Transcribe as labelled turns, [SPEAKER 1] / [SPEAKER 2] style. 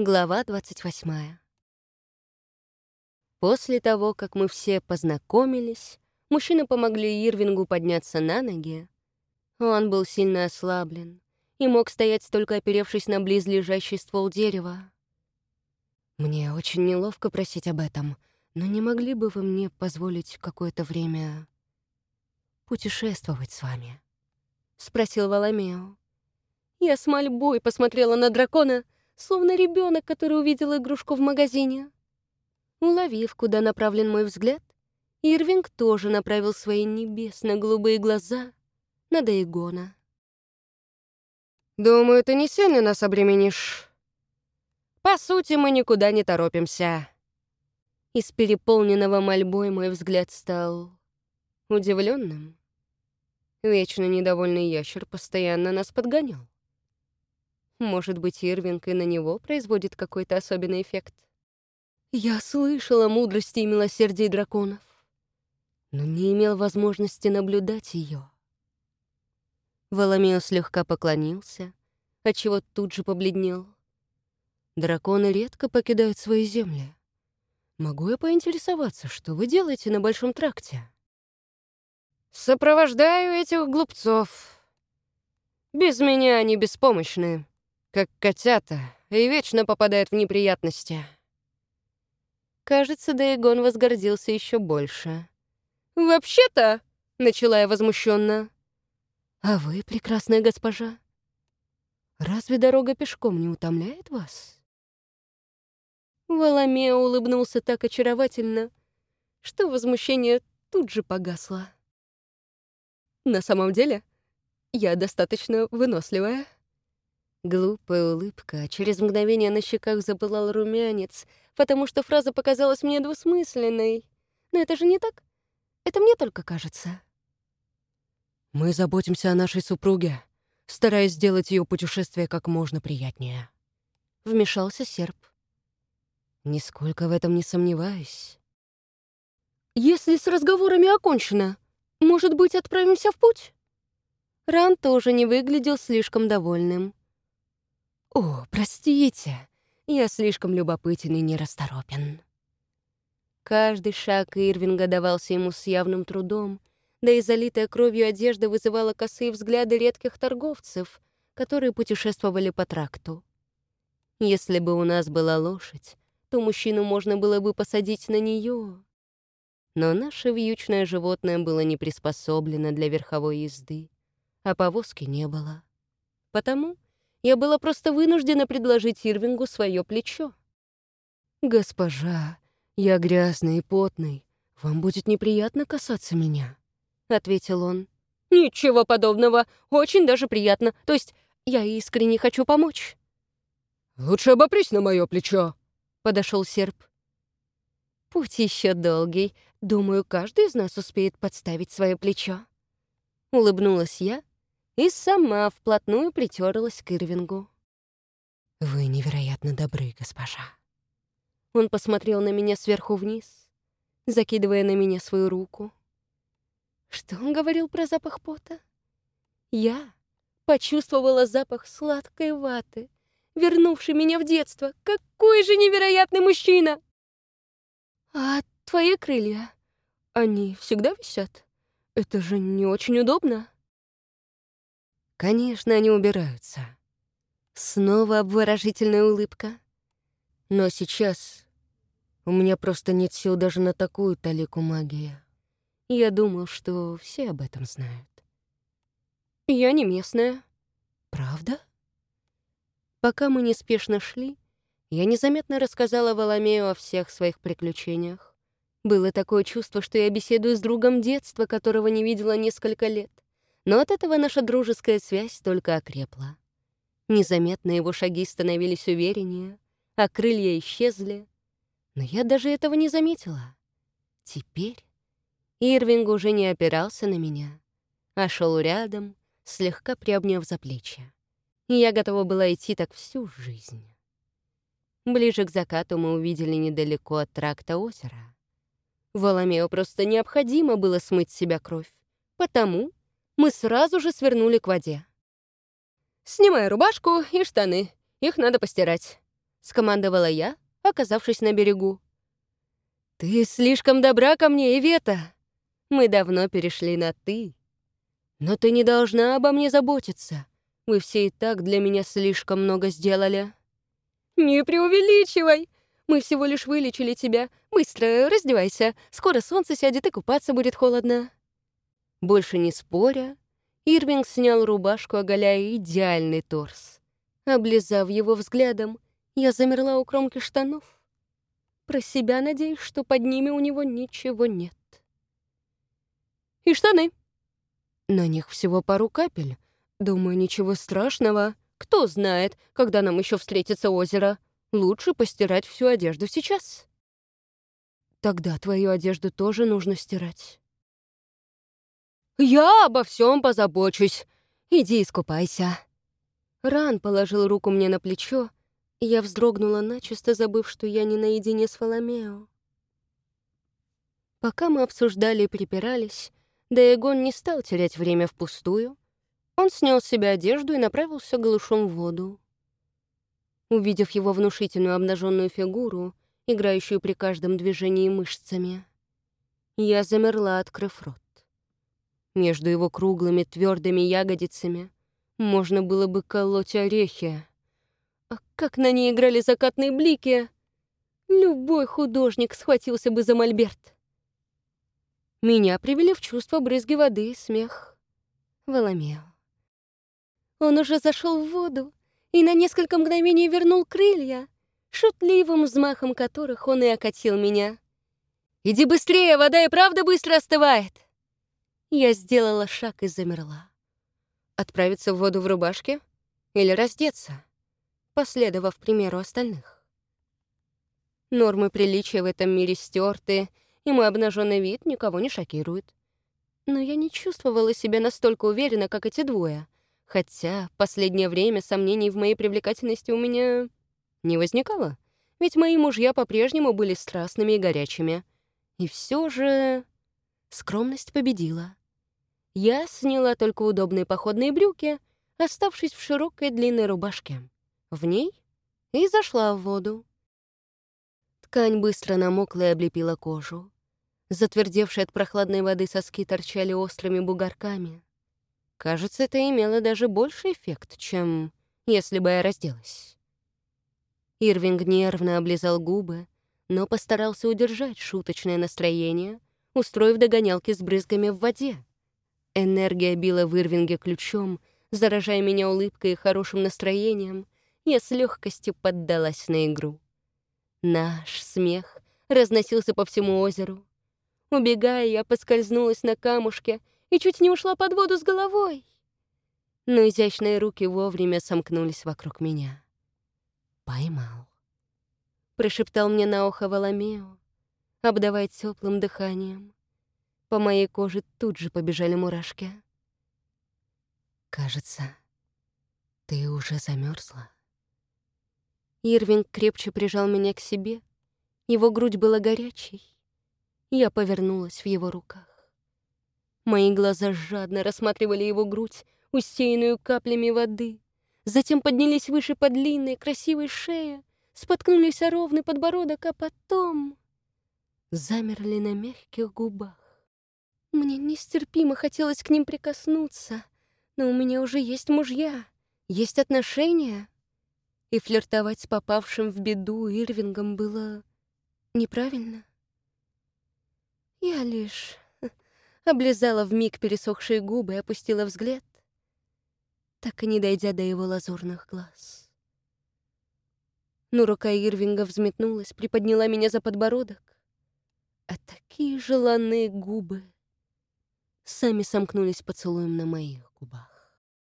[SPEAKER 1] Глава 28. После того, как мы все познакомились, мужчины помогли Ирвингу подняться на ноги. Он был сильно ослаблен и мог стоять только оперевшись на близлежащий ствол дерева. «Мне очень неловко просить об этом, но не могли бы вы мне позволить какое-то время путешествовать с вами?» — спросил Валамео. Я с мольбой посмотрела на дракона — словно ребенок, который увидел игрушку в магазине. Уловив, куда направлен мой взгляд, Ирвинг тоже направил свои небесно-голубые глаза на Дейгона. «Думаю, ты не сильно нас обременишь. По сути, мы никуда не торопимся». Из переполненного мольбой мой взгляд стал удивленным. Вечно недовольный ящер постоянно нас подгонял. Может быть, Ирвинг и на него производит какой-то особенный эффект. Я слышала мудрости и милосердии драконов, но не имел возможности наблюдать ее. Воломео слегка поклонился, отчего тут же побледнел. Драконы редко покидают свои земли. Могу я поинтересоваться, что вы делаете на Большом тракте? Сопровождаю этих глупцов. Без меня они беспомощны как котята, и вечно попадает в неприятности. Кажется, Дейгон возгордился еще больше. «Вообще-то», — начала я возмущенно. «А вы, прекрасная госпожа, разве дорога пешком не утомляет вас?» Воломео улыбнулся так очаровательно, что возмущение тут же погасло. «На самом деле, я достаточно выносливая». Глупая улыбка, а через мгновение на щеках запылал румянец, потому что фраза показалась мне двусмысленной. Но это же не так. Это мне только кажется. «Мы заботимся о нашей супруге, стараясь сделать ее путешествие как можно приятнее», — вмешался серп. «Нисколько в этом не сомневаюсь». «Если с разговорами окончено, может быть, отправимся в путь?» Ран тоже не выглядел слишком довольным. «О, простите, я слишком любопытен и нерасторопен». Каждый шаг Ирвинга давался ему с явным трудом, да и залитая кровью одежда вызывала косые взгляды редких торговцев, которые путешествовали по тракту. Если бы у нас была лошадь, то мужчину можно было бы посадить на нее. Но наше вьючное животное было не приспособлено для верховой езды, а повозки не было. Потому я была просто вынуждена предложить Ирвингу свое плечо. «Госпожа, я грязный и потный. Вам будет неприятно касаться меня», — ответил он. «Ничего подобного. Очень даже приятно. То есть я искренне хочу помочь». «Лучше обопрись на мое плечо», — подошел серп. «Путь еще долгий. Думаю, каждый из нас успеет подставить свое плечо». Улыбнулась я, и сама вплотную притерлась к Ирвингу. «Вы невероятно добры, госпожа». Он посмотрел на меня сверху вниз, закидывая на меня свою руку. Что он говорил про запах пота? Я почувствовала запах сладкой ваты, вернувший меня в детство. Какой же невероятный мужчина! А твои крылья, они всегда висят? Это же не очень удобно. Конечно, они убираются. Снова обворожительная улыбка. Но сейчас у меня просто нет сил даже на такую талику магии. Я думал, что все об этом знают. Я не местная. Правда? Пока мы неспешно шли, я незаметно рассказала Воломею о всех своих приключениях. Было такое чувство, что я беседую с другом детства, которого не видела несколько лет. Но от этого наша дружеская связь только окрепла. Незаметно его шаги становились увереннее, а крылья исчезли. Но я даже этого не заметила. Теперь Ирвинг уже не опирался на меня, а шел рядом, слегка приобняв за плечи. И я готова была идти так всю жизнь. Ближе к закату мы увидели недалеко от тракта озера. Воломео просто необходимо было смыть с себя кровь, потому мы сразу же свернули к воде. «Снимай рубашку и штаны, их надо постирать», — скомандовала я, оказавшись на берегу. «Ты слишком добра ко мне, Ивета. Мы давно перешли на «ты». Но ты не должна обо мне заботиться. Вы все и так для меня слишком много сделали». «Не преувеличивай! Мы всего лишь вылечили тебя. Быстро раздевайся. Скоро солнце сядет и купаться будет холодно». Больше не споря, Ирвинг снял рубашку, оголяя идеальный торс. Облизав его взглядом, я замерла у кромки штанов. Про себя надеюсь, что под ними у него ничего нет. И штаны. На них всего пару капель. Думаю, ничего страшного. Кто знает, когда нам еще встретится озеро. Лучше постирать всю одежду сейчас. Тогда твою одежду тоже нужно стирать. Я обо всем позабочусь. Иди искупайся. Ран положил руку мне на плечо, и я вздрогнула начисто, забыв, что я не наедине с Фоломео. Пока мы обсуждали и припирались, Даэгон не стал терять время впустую. Он снял с себя одежду и направился голышом в воду. Увидев его внушительную обнаженную фигуру, играющую при каждом движении мышцами, я замерла, открыв рот. Между его круглыми твердыми ягодицами можно было бы колоть орехи. А как на ней играли закатные блики! Любой художник схватился бы за мольберт. Меня привели в чувство брызги воды и смех. Воломео. Он уже зашел в воду и на несколько мгновений вернул крылья, шутливым взмахом которых он и окатил меня. «Иди быстрее, вода и правда быстро остывает!» Я сделала шаг и замерла. Отправиться в воду в рубашке или раздеться, последовав примеру остальных. Нормы приличия в этом мире стерты, и мой обнаженный вид никого не шокирует. Но я не чувствовала себя настолько уверенно, как эти двое, хотя последнее время сомнений в моей привлекательности у меня не возникало, ведь мои мужья по-прежнему были страстными и горячими. И все же скромность победила. Я сняла только удобные походные брюки, оставшись в широкой длинной рубашке. В ней и зашла в воду. Ткань быстро намокла и облепила кожу. Затвердевшие от прохладной воды соски торчали острыми бугорками. Кажется, это имело даже больший эффект, чем если бы я разделась. Ирвинг нервно облизал губы, но постарался удержать шуточное настроение, устроив догонялки с брызгами в воде. Энергия била в Ирвинге ключом, заражая меня улыбкой и хорошим настроением, я с легкостью поддалась на игру. Наш смех разносился по всему озеру, Убегая, я поскользнулась на камушке и чуть не ушла под воду с головой. Но изящные руки вовремя сомкнулись вокруг меня. «Поймал», — прошептал мне на ухо Воломео, обдавая теплым дыханием. По моей коже тут же побежали мурашки. «Кажется, ты уже замерзла. Ирвинг крепче прижал меня к себе. Его грудь была горячей. Я повернулась в его руках. Мои глаза жадно рассматривали его грудь, усеянную каплями воды. Затем поднялись выше по длинной, красивой шее, споткнулись о ровный подбородок, а потом замерли на мягких губах. Мне нестерпимо хотелось к ним прикоснуться, но у меня уже есть мужья, есть отношения. И флиртовать с попавшим в беду Ирвингом было неправильно. Я лишь облизала вмиг пересохшие губы и опустила взгляд, так и не дойдя до его лазурных глаз. Но рука Ирвинга взметнулась, приподняла меня за подбородок, а такие желанные губы сами сомкнулись поцелуем на моих губах.